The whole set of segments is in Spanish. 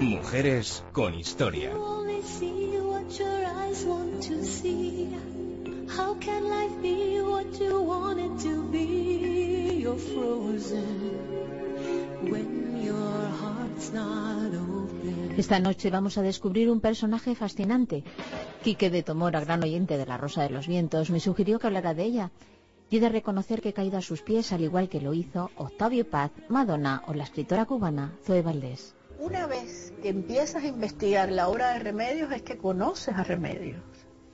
Mujeres con historia. Esta noche vamos a descubrir un personaje fascinante. Quique de Tomora, gran oyente de La Rosa de los Vientos, me sugirió que hablara de ella y he de reconocer que he caído a sus pies al igual que lo hizo Octavio Paz, Madonna o la escritora cubana Zoe Valdés. Una vez que empiezas a investigar la obra de Remedios es que conoces a Remedios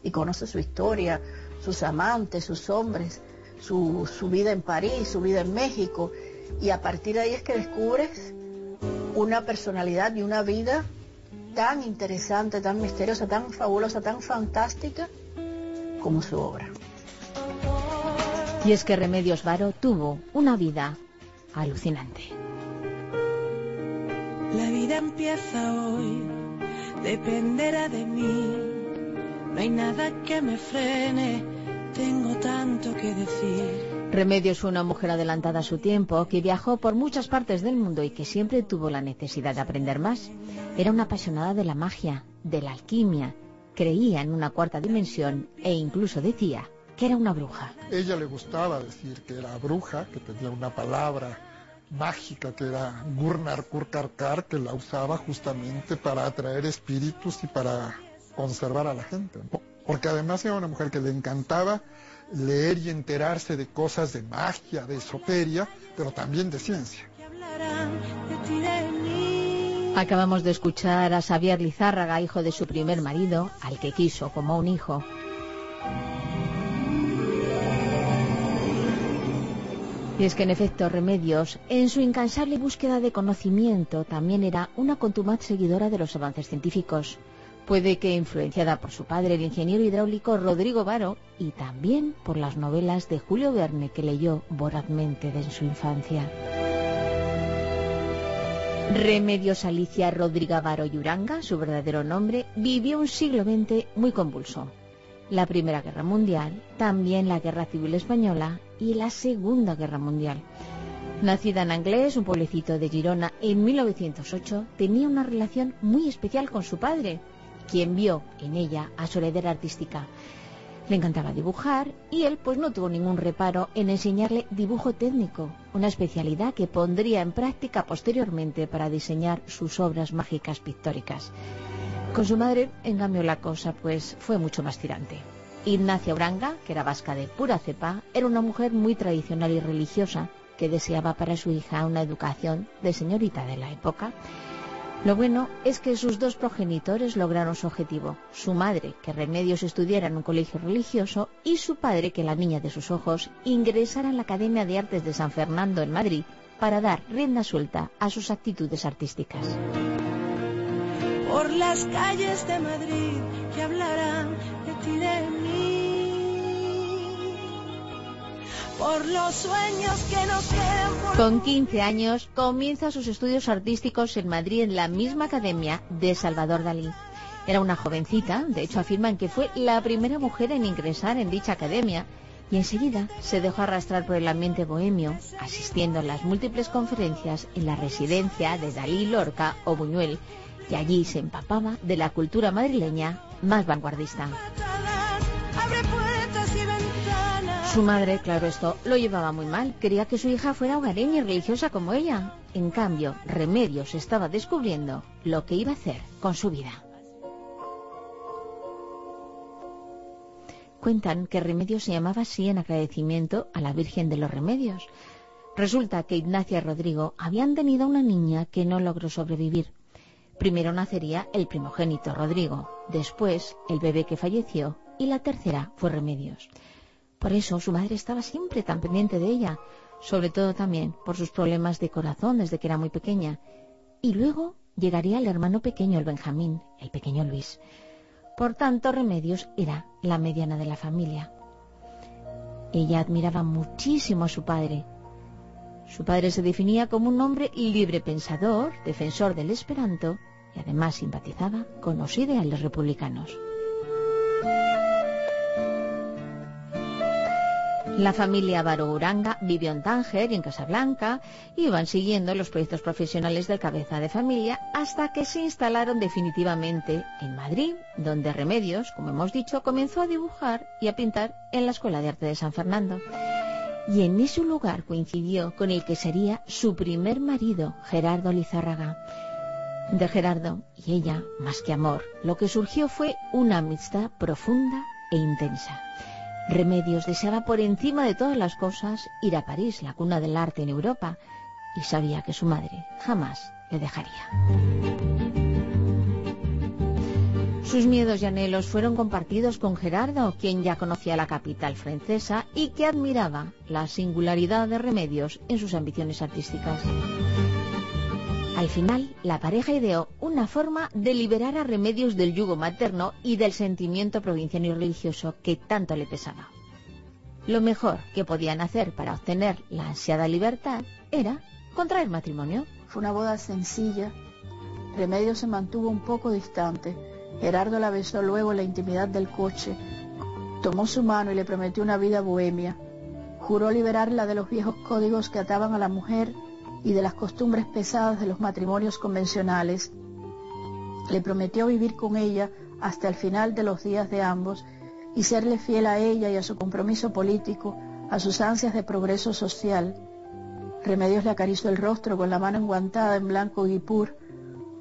y conoces su historia, sus amantes, sus hombres, su, su vida en París, su vida en México y a partir de ahí es que descubres una personalidad y una vida tan interesante, tan misteriosa, tan fabulosa, tan fantástica como su obra. Y es que Remedios Varo tuvo una vida alucinante. Vida empieza hoy, dependerá de mí. No hay nada que me frene, tengo tanto que decir. Remedios fue una mujer adelantada a su tiempo, que viajó por muchas partes del mundo y que siempre tuvo la necesidad de aprender más. Era una apasionada de la magia, de la alquimia, creía en una cuarta dimensión e incluso decía que era una bruja. Ella le gustaba decir que era bruja, que tenía una palabra mágica que era Gurnar Kurkarkar, que la usaba justamente para atraer espíritus y para conservar a la gente. Porque además era una mujer que le encantaba leer y enterarse de cosas de magia, de esoteria, pero también de ciencia. Acabamos de escuchar a Xavier Lizárraga, hijo de su primer marido, al que quiso como un hijo. Y es que en efecto Remedios, en su incansable búsqueda de conocimiento, también era una contumaz seguidora de los avances científicos. Puede que influenciada por su padre, el ingeniero hidráulico Rodrigo Varo, y también por las novelas de Julio Verne que leyó vorazmente desde su infancia. Remedios Alicia Rodrigo Varo Yuranga, su verdadero nombre, vivió un siglo XX muy convulso. La Primera Guerra Mundial, también la Guerra Civil Española y la Segunda Guerra Mundial. Nacida en Anglés, un pueblecito de Girona, en 1908, tenía una relación muy especial con su padre, quien vio en ella a su heredera artística. Le encantaba dibujar y él pues no tuvo ningún reparo en enseñarle dibujo técnico, una especialidad que pondría en práctica posteriormente para diseñar sus obras mágicas pictóricas. Con su madre, en cambio, la cosa pues fue mucho más tirante. Ignacia Uranga, que era vasca de pura cepa, era una mujer muy tradicional y religiosa que deseaba para su hija una educación de señorita de la época lo bueno es que sus dos progenitores lograron su objetivo. Su madre, que Remedios estudiara en un colegio religioso, y su padre, que la niña de sus ojos ingresara en la Academia de Artes de San Fernando en Madrid para dar rienda suelta a sus actitudes artísticas. Por las calles de Madrid que hablarán de ti de mí por los sueños que nos. Con 15 años comienza sus estudios artísticos en Madrid en la misma academia de Salvador Dalí. Era una jovencita, de hecho afirman que fue la primera mujer en ingresar en dicha academia y enseguida se dejó arrastrar por el ambiente bohemio, asistiendo a las múltiples conferencias en la residencia de Dalí Lorca o Buñuel, y allí se empapaba de la cultura madrileña más vanguardista. Su madre, claro esto, lo llevaba muy mal. Quería que su hija fuera hogareña y religiosa como ella. En cambio, Remedios estaba descubriendo lo que iba a hacer con su vida. Cuentan que Remedios se llamaba así en agradecimiento a la Virgen de los Remedios. Resulta que Ignacia y Rodrigo habían tenido una niña que no logró sobrevivir. Primero nacería el primogénito Rodrigo, después el bebé que falleció y la tercera fue Remedios. Por eso su madre estaba siempre tan pendiente de ella, sobre todo también por sus problemas de corazón desde que era muy pequeña. Y luego llegaría el hermano pequeño, el Benjamín, el pequeño Luis. Por tanto, Remedios era la mediana de la familia. Ella admiraba muchísimo a su padre. Su padre se definía como un hombre libre pensador, defensor del esperanto, y además simpatizaba con los ideales republicanos. La familia Baro Uranga vivió en Tánger y en Casablanca y iban siguiendo los proyectos profesionales del cabeza de familia hasta que se instalaron definitivamente en Madrid, donde Remedios, como hemos dicho, comenzó a dibujar y a pintar en la Escuela de Arte de San Fernando. Y en ese lugar coincidió con el que sería su primer marido, Gerardo Lizárraga. De Gerardo y ella, más que amor, lo que surgió fue una amistad profunda e intensa. Remedios deseaba por encima de todas las cosas ir a París, la cuna del arte en Europa, y sabía que su madre jamás le dejaría. Sus miedos y anhelos fueron compartidos con Gerardo, quien ya conocía la capital francesa y que admiraba la singularidad de Remedios en sus ambiciones artísticas. Al final, la pareja ideó una forma de liberar a Remedios del yugo materno y del sentimiento provinciano y religioso que tanto le pesaba. Lo mejor que podían hacer para obtener la ansiada libertad era contraer matrimonio. Fue una boda sencilla. Remedios se mantuvo un poco distante. Gerardo la besó luego en la intimidad del coche. Tomó su mano y le prometió una vida bohemia. Juró liberarla de los viejos códigos que ataban a la mujer y de las costumbres pesadas de los matrimonios convencionales. Le prometió vivir con ella hasta el final de los días de ambos y serle fiel a ella y a su compromiso político, a sus ansias de progreso social. Remedios le acarició el rostro con la mano enguantada en blanco guipur,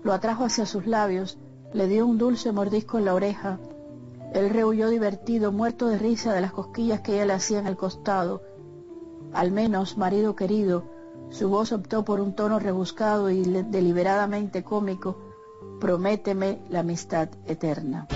lo atrajo hacia sus labios, le dio un dulce mordisco en la oreja. Él rehuyó divertido, muerto de risa de las cosquillas que ella le hacía en el costado. Al menos, marido querido, su voz optó por un tono rebuscado y deliberadamente cómico. Prométeme la amistad eterna.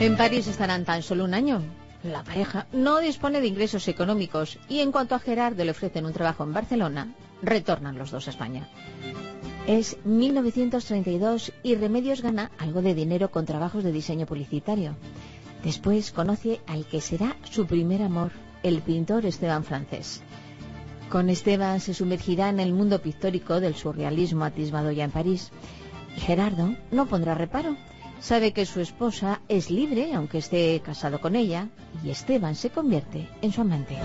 En París estarán tan solo un año. La pareja no dispone de ingresos económicos y en cuanto a Gerardo le ofrecen un trabajo en Barcelona, retornan los dos a España. Es 1932 y Remedios gana algo de dinero con trabajos de diseño publicitario. Después conoce al que será su primer amor, el pintor Esteban Francés. Con Esteban se sumergirá en el mundo pictórico del surrealismo atisbado ya en París. Y Gerardo no pondrá reparo. Sabe que su esposa es libre, aunque esté casado con ella, y Esteban se convierte en su amante.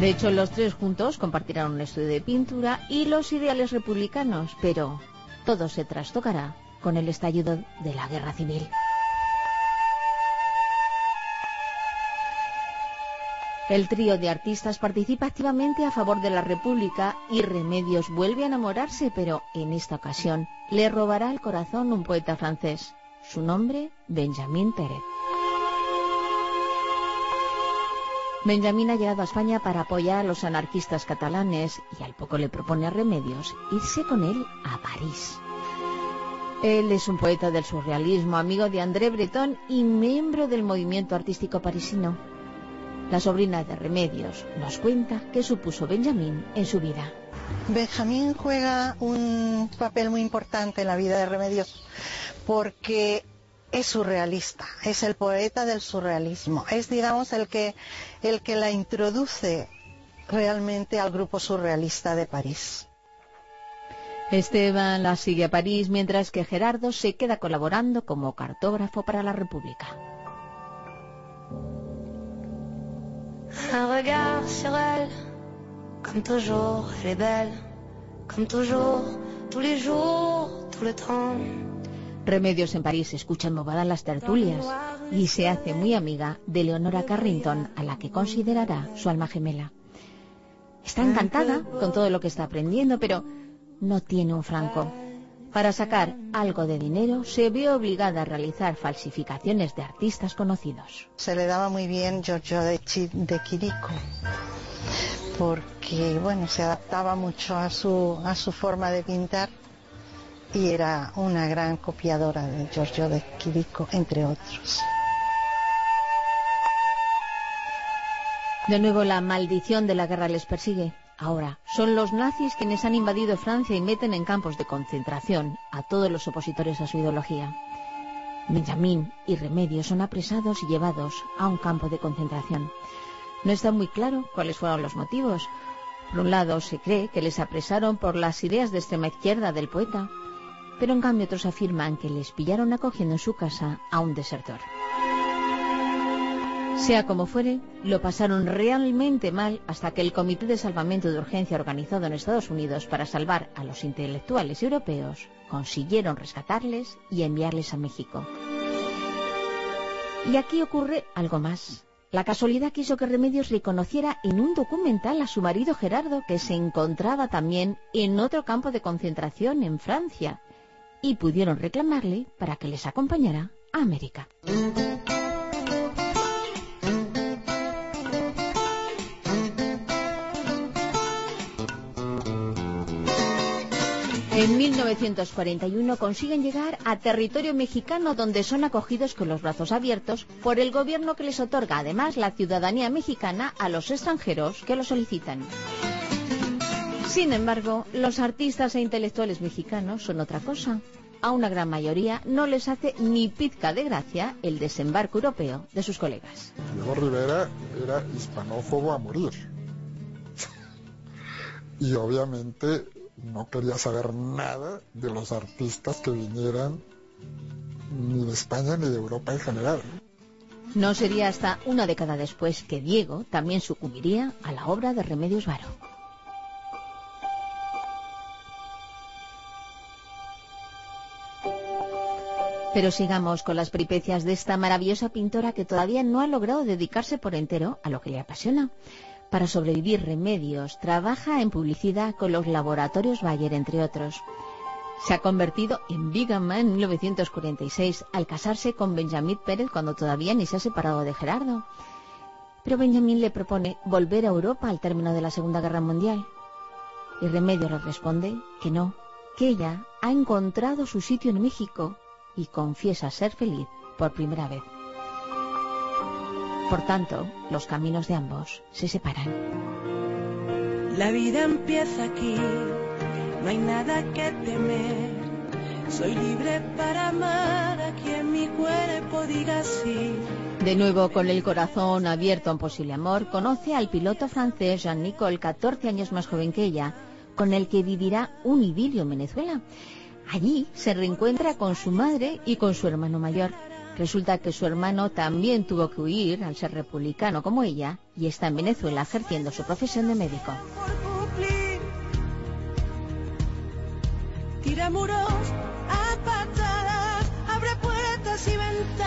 De hecho, los tres juntos compartirán un estudio de pintura y los ideales republicanos, pero todo se trastocará con el estallido de la guerra civil. El trío de artistas participa activamente a favor de la República y Remedios vuelve a enamorarse, pero en esta ocasión le robará el corazón un poeta francés. Su nombre, Benjamin Pérez. Benjamin ha llegado a España para apoyar a los anarquistas catalanes y al poco le propone a Remedios irse con él a París. Él es un poeta del surrealismo, amigo de André Breton y miembro del movimiento artístico parisino. La sobrina de Remedios nos cuenta qué supuso Benjamín en su vida. Benjamín juega un papel muy importante en la vida de Remedios porque es surrealista, es el poeta del surrealismo, es digamos el que, el que la introduce realmente al grupo surrealista de París. Esteban la sigue a París mientras que Gerardo se queda colaborando como cartógrafo para la República. Un regard sur elle, comme toujours, elle est belle, comme toujours, tous les jours, tout le temps. Remedios en París escucha embobada las tertulias y se hace muy amiga de Leonora Carrington, a la que considerará su alma gemela. Está encantada con todo lo que está aprendiendo, pero no tiene un franco. Para sacar algo de dinero se vio obligada a realizar falsificaciones de artistas conocidos. Se le daba muy bien Giorgio de, de Quirico porque bueno, se adaptaba mucho a su, a su forma de pintar y era una gran copiadora de Giorgio de Quirico, entre otros. De nuevo la maldición de la guerra les persigue. Ahora, son los nazis quienes han invadido Francia y meten en campos de concentración a todos los opositores a su ideología. Benjamín y Remedios son apresados y llevados a un campo de concentración. No está muy claro cuáles fueron los motivos. Por un lado, se cree que les apresaron por las ideas de extrema izquierda del poeta. Pero en cambio otros afirman que les pillaron acogiendo en su casa a un desertor. Sea como fuere, lo pasaron realmente mal hasta que el Comité de Salvamento de Urgencia organizado en Estados Unidos para salvar a los intelectuales europeos consiguieron rescatarles y enviarles a México. Y aquí ocurre algo más. La casualidad quiso que Remedios le conociera en un documental a su marido Gerardo, que se encontraba también en otro campo de concentración en Francia, y pudieron reclamarle para que les acompañara a América. En 1941 consiguen llegar a territorio mexicano donde son acogidos con los brazos abiertos por el gobierno que les otorga además la ciudadanía mexicana a los extranjeros que lo solicitan. Sin embargo, los artistas e intelectuales mexicanos son otra cosa. A una gran mayoría no les hace ni pizca de gracia el desembarco europeo de sus colegas. Diego Rivera era hispanófobo a morir. y obviamente no quería saber nada de los artistas que vinieran ni de España ni de Europa en general. No sería hasta una década después que Diego también sucumbiría a la obra de Remedios Varo. Pero sigamos con las peripecias de esta maravillosa pintora que todavía no ha logrado dedicarse por entero a lo que le apasiona. Para sobrevivir Remedios trabaja en publicidad con los laboratorios Bayer, entre otros. Se ha convertido en bigama en 1946 al casarse con Benjamín Pérez cuando todavía ni se ha separado de Gerardo. Pero Benjamín le propone volver a Europa al término de la Segunda Guerra Mundial. Y Remedios le responde que no, que ella ha encontrado su sitio en México y confiesa ser feliz por primera vez. Por tanto, los caminos de ambos se separan. La vida empieza aquí, no hay nada que temer. Soy libre para amar a quien mi cuerpo diga sí. De nuevo, con el corazón abierto a un posible amor, conoce al piloto francés Jean Nicole, 14 años más joven que ella, con el que vivirá un idilio en Venezuela. Allí se reencuentra con su madre y con su hermano mayor. Resulta que su hermano también tuvo que huir al ser republicano como ella y está en Venezuela ejerciendo su profesión de médico.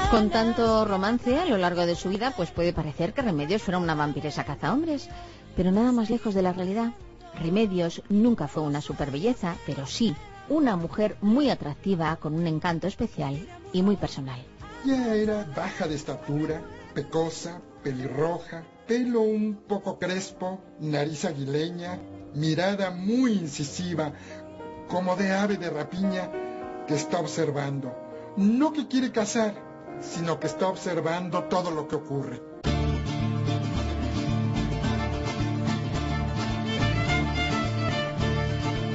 Con tanto romance a lo largo de su vida, pues puede parecer que Remedios fuera una vampiresa cazahombres, pero nada más lejos de la realidad. Remedios nunca fue una superbelleza, pero sí una mujer muy atractiva con un encanto especial y muy personal. Ya era baja de estatura, pecosa, pelirroja, pelo un poco crespo, nariz aguileña, mirada muy incisiva, como de ave de rapiña que está observando. No que quiere cazar, sino que está observando todo lo que ocurre.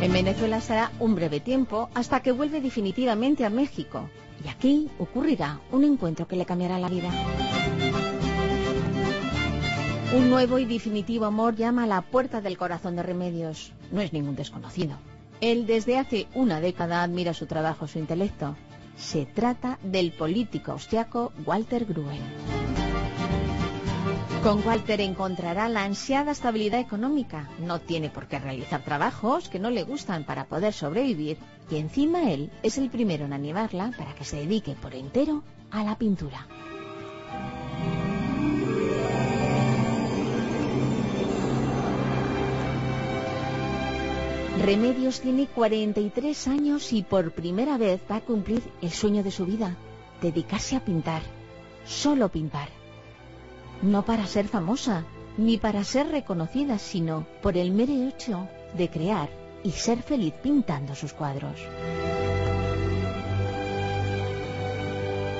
En Venezuela será un breve tiempo hasta que vuelve definitivamente a México, y aquí ocurrirá un encuentro que le cambiará la vida. Un nuevo y definitivo amor llama a la puerta del corazón de Remedios. No es ningún desconocido. Él desde hace una década admira su trabajo, su intelecto. Se trata del político austriaco Walter Gruen. Con Walter encontrará la ansiada estabilidad económica. No tiene por qué realizar trabajos que no le gustan para poder sobrevivir y encima él es el primero en animarla para que se dedique por entero a la pintura. Remedios tiene 43 años y por primera vez va a cumplir el sueño de su vida, dedicarse a pintar, solo pintar no para ser famosa, ni para ser reconocida, sino por el mero hecho de crear y ser feliz pintando sus cuadros.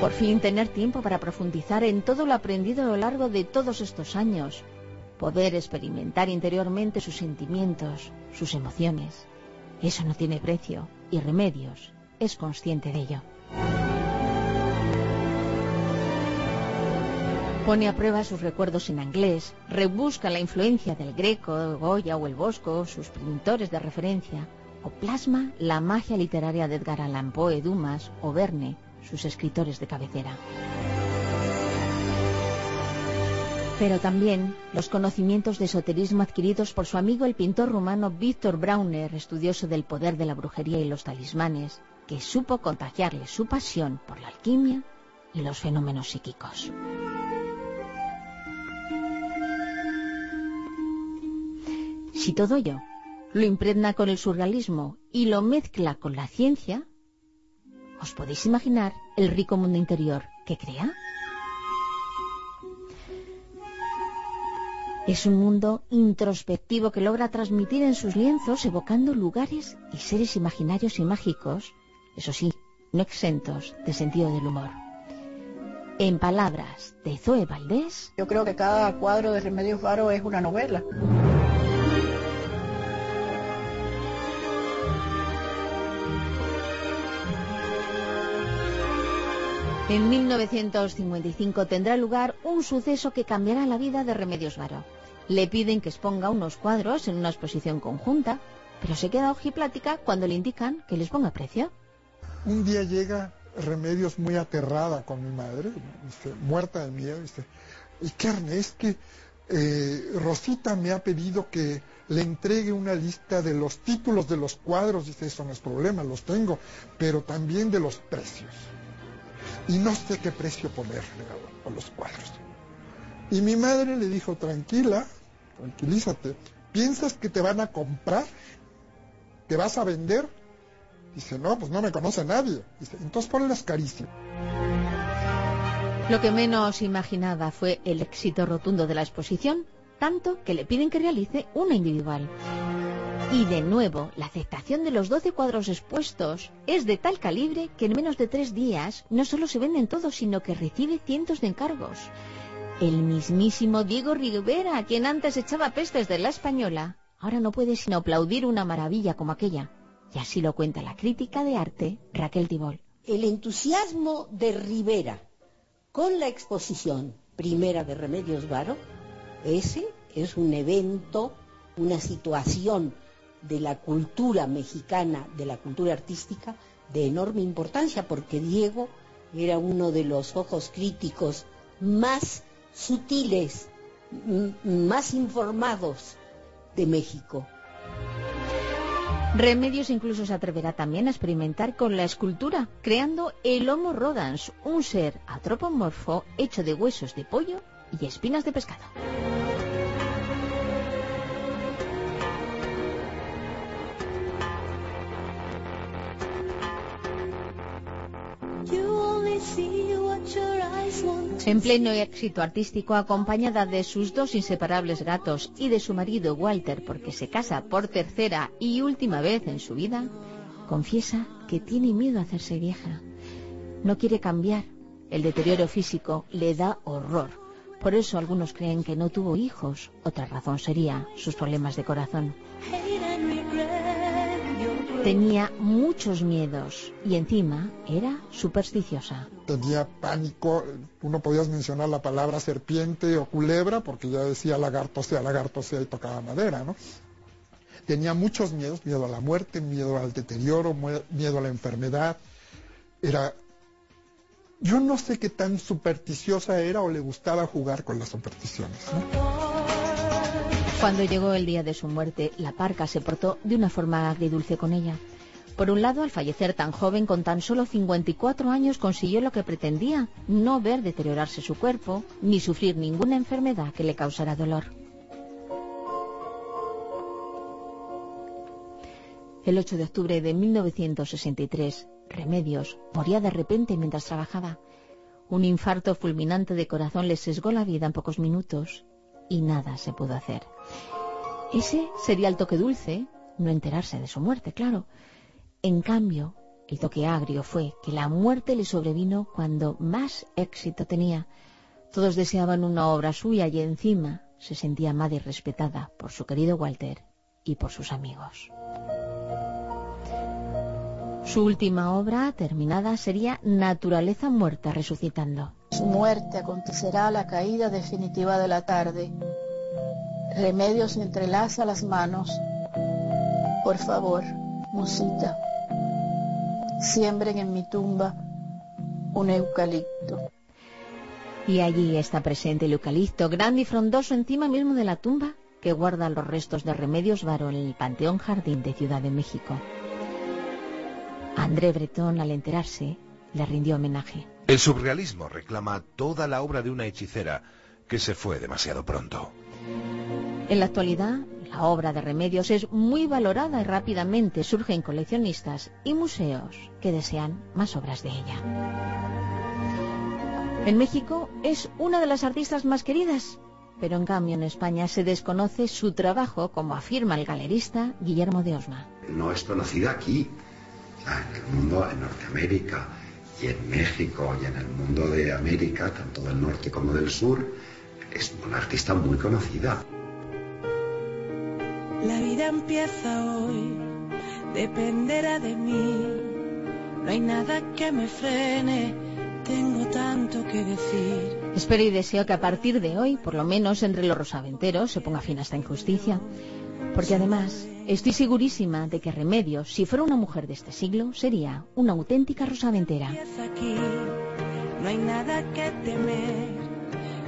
Por fin tener tiempo para profundizar en todo lo aprendido a lo largo de todos estos años, poder experimentar interiormente sus sentimientos, sus emociones. Eso no tiene precio y Remedios es consciente de ello. Pone a prueba sus recuerdos en inglés, rebusca la influencia del Greco, Goya o el Bosco, sus pintores de referencia, o plasma la magia literaria de Edgar Allan Poe, Dumas o Verne, sus escritores de cabecera. Pero también los conocimientos de esoterismo adquiridos por su amigo el pintor rumano Víctor Brauner, estudioso del poder de la brujería y los talismanes, que supo contagiarle su pasión por la alquimia y los fenómenos psíquicos. Si todo ello lo impregna con el surrealismo y lo mezcla con la ciencia, ¿os podéis imaginar el rico mundo interior que crea? Es un mundo introspectivo que logra transmitir en sus lienzos evocando lugares y seres imaginarios y mágicos, eso sí, no exentos de sentido del humor. En palabras de Zoe Valdés. Yo creo que cada cuadro de Remedios Varo es una novela. En 1955 tendrá lugar un suceso que cambiará la vida de Remedios Varo. Le piden que exponga unos cuadros en una exposición conjunta, pero se queda ojiplática cuando le indican que les ponga precio. Un día llega Remedios muy aterrada con mi madre, muerta de miedo, dice, ¿y qué es que eh, Rosita me ha pedido que le entregue una lista de los títulos de los cuadros, dice, eso no es problema, los tengo, pero también de los precios. Y no sé qué precio ponerle a los cuadros. Y mi madre le dijo, tranquila, tranquilízate, ¿piensas que te van a comprar? ¿Que vas a vender? Dice, no, pues no me conoce nadie. Dice, entonces ponlas carísimas. Lo que menos imaginaba fue el éxito rotundo de la exposición, tanto que le piden que realice una individual. Y de nuevo, la aceptación de los 12 cuadros expuestos es de tal calibre que en menos de tres días no solo se venden todos, sino que recibe cientos de encargos. El mismísimo Diego Rivera, quien antes echaba pestes de la española, ahora no puede sino aplaudir una maravilla como aquella. Y así lo cuenta la crítica de arte Raquel Tibol. El entusiasmo de Rivera con la exposición primera de Remedios Varo, ese es un evento, una situación de la cultura mexicana, de la cultura artística, de enorme importancia, porque Diego era uno de los ojos críticos más sutiles, más informados de México. Remedios incluso se atreverá también a experimentar con la escultura, creando el Homo rodans, un ser antropomorfo hecho de huesos de pollo y espinas de pescado. En pleno éxito artístico, acompañada de sus dos inseparables gatos y de su marido Walter, porque se casa por tercera y última vez en su vida, confiesa que tiene miedo a hacerse vieja. No quiere cambiar. El deterioro físico le da horror. Por eso algunos creen que no tuvo hijos. Otra razón sería sus problemas de corazón. Tenía muchos miedos y encima era supersticiosa. Tenía pánico, tú no podías mencionar la palabra serpiente o culebra porque ya decía lagarto sea, lagarto sea y tocaba madera, ¿no? Tenía muchos miedos, miedo a la muerte, miedo al deterioro, miedo a la enfermedad. Era yo no sé qué tan supersticiosa era o le gustaba jugar con las supersticiones. Cuando llegó el día de su muerte, la parca se portó de una forma agridulce con ella. Por un lado, al fallecer tan joven, con tan solo 54 años, consiguió lo que pretendía, no ver deteriorarse su cuerpo, ni sufrir ninguna enfermedad que le causara dolor. El 8 de octubre de 1963, Remedios moría de repente mientras trabajaba. Un infarto fulminante de corazón le sesgó la vida en pocos minutos y nada se pudo hacer. Ese sería el toque dulce, no enterarse de su muerte, claro. En cambio, el toque agrio fue que la muerte le sobrevino cuando más éxito tenía. Todos deseaban una obra suya y encima se sentía amada y respetada por su querido Walter y por sus amigos. Su última obra terminada sería Naturaleza muerta resucitando. Su muerte acontecerá a la caída definitiva de la tarde. Remedios entrelaza las manos. Por favor, Musita, siembren en mi tumba un eucalipto. Y allí está presente el eucalipto, grande y frondoso encima mismo de la tumba que guarda los restos de Remedios Varo en el Panteón Jardín de Ciudad de México. André Breton, al enterarse, le rindió homenaje. El surrealismo reclama toda la obra de una hechicera que se fue demasiado pronto. En la actualidad, la obra de Remedios es muy valorada y rápidamente surgen coleccionistas y museos que desean más obras de ella. En México es una de las artistas más queridas, pero en cambio en España se desconoce su trabajo, como afirma el galerista Guillermo de Osma. No es conocida aquí, en el mundo, en Norteamérica y en México y en el mundo de América, tanto del norte como del sur, es una artista muy conocida. Empieza hoy, dependerá de mí. No hay nada que me frene, tengo tanto que decir. Espero y deseo que a partir de hoy, por lo menos entre los rosaventeros, se ponga fin a esta injusticia. Porque además, estoy segurísima de que Remedios, si fuera una mujer de este siglo, sería una auténtica rosaventera. Aquí, no hay nada que temer.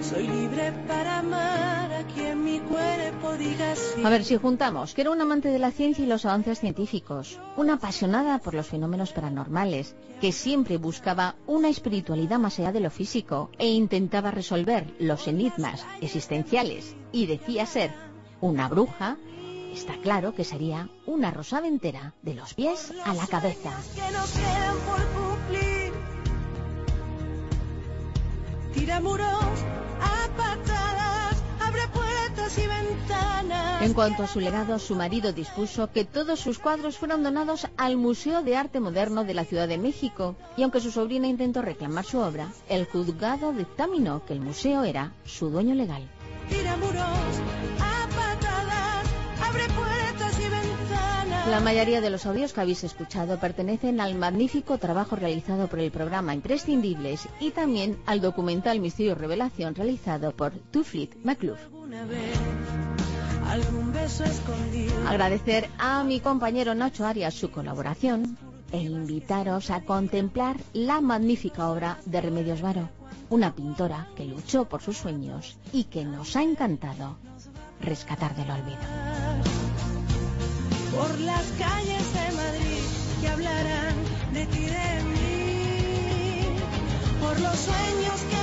Soy libre para amar a quien mi cuerpo diga sí. A ver, si juntamos que era un amante de la ciencia y los avances científicos, una apasionada por los fenómenos paranormales, que siempre buscaba una espiritualidad más allá de lo físico e intentaba resolver los enigmas existenciales y decía ser una bruja, está claro que sería una rosaventera de los pies a la cabeza. que nos quedan por cumplir. Tira muros En cuanto a su legado, su marido dispuso que todos sus cuadros fueran donados al Museo de Arte Moderno de la Ciudad de México, y aunque su sobrina intentó reclamar su obra, el juzgado dictaminó que el museo era su dueño legal. La mayoría de los audios que habéis escuchado pertenecen al magnífico trabajo realizado por el programa Imprescindibles y también al documental Misterio y Revelación realizado por Tuflit McClure. Agradecer a mi compañero Nacho Arias su colaboración e invitaros a contemplar la magnífica obra de Remedios Varo, una pintora que luchó por sus sueños y que nos ha encantado rescatar del olvido. Por las calles de Madrid que hablarán de ti de mí, por los sueños que